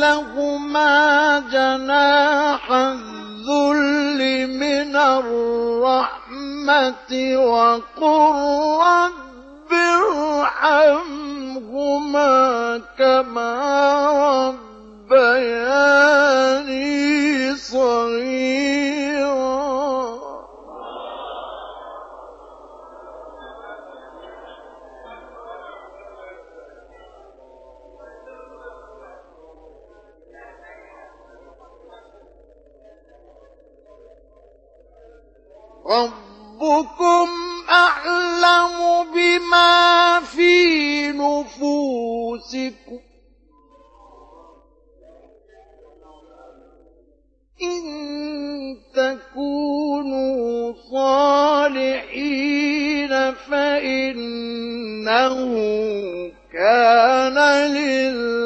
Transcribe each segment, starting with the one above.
لهما جناح الذل من الرحمة وقل رب ارحمهما كما ربياني ربكم أعلم بما في نفوسكم. إن تكونوا صالحين فإنه كان للأوابين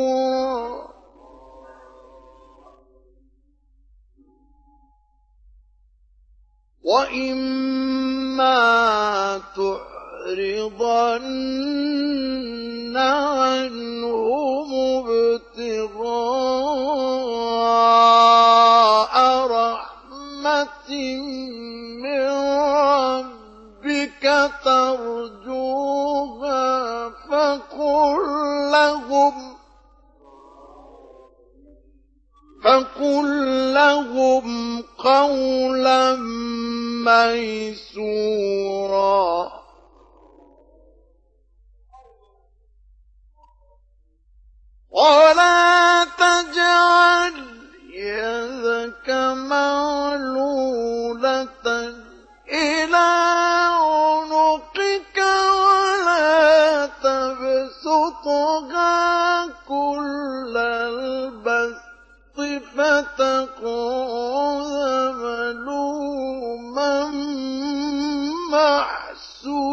وإما تعرضن عنهم ابتغاء رحمة من ربك ترجوها فقل لهم فقل لهم قولا ميسورا. ولا تجعل يدك مغلولة إلى عنقك. فتقول ملوما محسورا